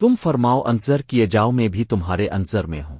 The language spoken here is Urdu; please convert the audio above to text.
تم فرماؤ انصر کیے جاؤ میں بھی تمہارے انصر میں ہوں۔